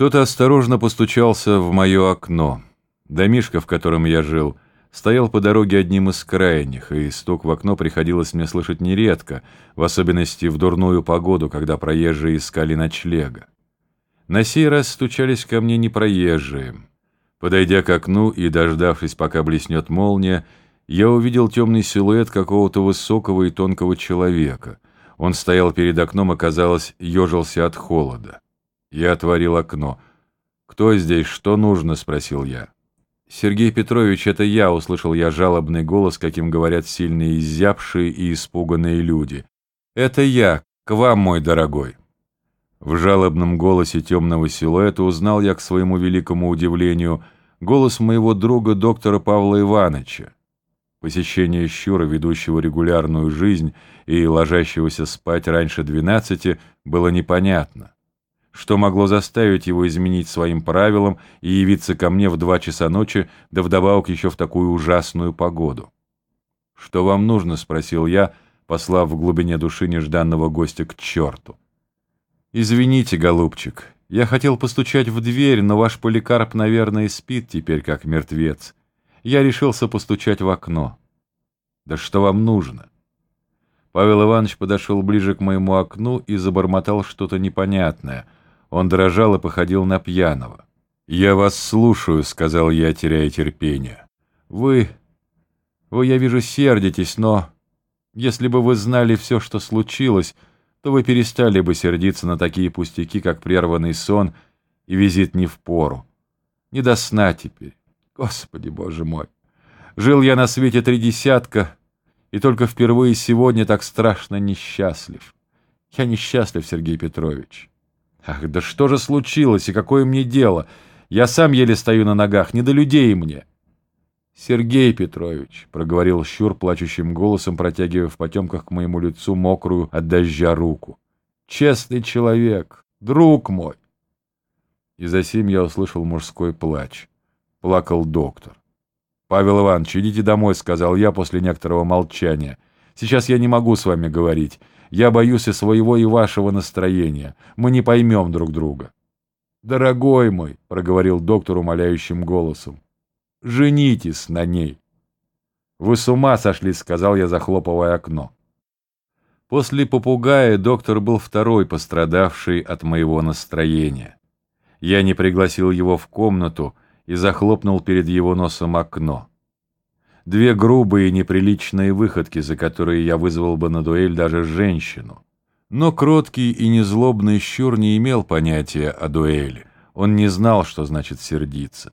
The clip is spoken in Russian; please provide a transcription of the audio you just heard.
Кто-то осторожно постучался в мое окно. Домишко, в котором я жил, стоял по дороге одним из крайних, и стук в окно приходилось мне слышать нередко, в особенности в дурную погоду, когда проезжие искали ночлега. На сей раз стучались ко мне не проезжие. Подойдя к окну и дождавшись, пока блеснет молния, я увидел темный силуэт какого-то высокого и тонкого человека. Он стоял перед окном и, казалось, ежился от холода. Я отворил окно. «Кто здесь? Что нужно?» — спросил я. «Сергей Петрович, это я!» — услышал я жалобный голос, каким говорят сильные изябшие и испуганные люди. «Это я! К вам, мой дорогой!» В жалобном голосе темного силуэта узнал я, к своему великому удивлению, голос моего друга доктора Павла Ивановича. Посещение щура, ведущего регулярную жизнь и ложащегося спать раньше двенадцати, было непонятно. Что могло заставить его изменить своим правилам и явиться ко мне в два часа ночи, да вдобавок еще в такую ужасную погоду? «Что вам нужно?» — спросил я, послав в глубине души нежданного гостя к черту. «Извините, голубчик, я хотел постучать в дверь, но ваш поликарп, наверное, спит теперь как мертвец. Я решился постучать в окно. Да что вам нужно?» Павел Иванович подошел ближе к моему окну и забормотал что-то непонятное — он дрожал и походил на пьяного. «Я вас слушаю», — сказал я, теряя терпение. «Вы... вы, я вижу, сердитесь, но... Если бы вы знали все, что случилось, то вы перестали бы сердиться на такие пустяки, как прерванный сон и визит не в пору. Не до сна теперь. Господи, боже мой! Жил я на свете три десятка, и только впервые сегодня так страшно несчастлив. Я несчастлив, Сергей Петрович. Ах, да что же случилось, и какое мне дело? Я сам еле стою на ногах, не до людей мне. Сергей Петрович, — проговорил Щур плачущим голосом, протягивая в потемках к моему лицу мокрую от дождя руку. Честный человек, друг мой. И за сим я услышал мужской плач. Плакал доктор. «Павел Иванович, идите домой», — сказал я после некоторого молчания. «Сейчас я не могу с вами говорить. Я боюсь и своего, и вашего настроения. Мы не поймем друг друга. «Дорогой мой», — проговорил доктор умоляющим голосом, — «женитесь на ней». «Вы с ума сошли», — сказал я, захлопывая окно. После попугая доктор был второй пострадавший от моего настроения. Я не пригласил его в комнату и захлопнул перед его носом окно. Две грубые неприличные выходки, за которые я вызвал бы на дуэль даже женщину. Но кроткий и незлобный щур не имел понятия о дуэли. Он не знал, что значит сердиться.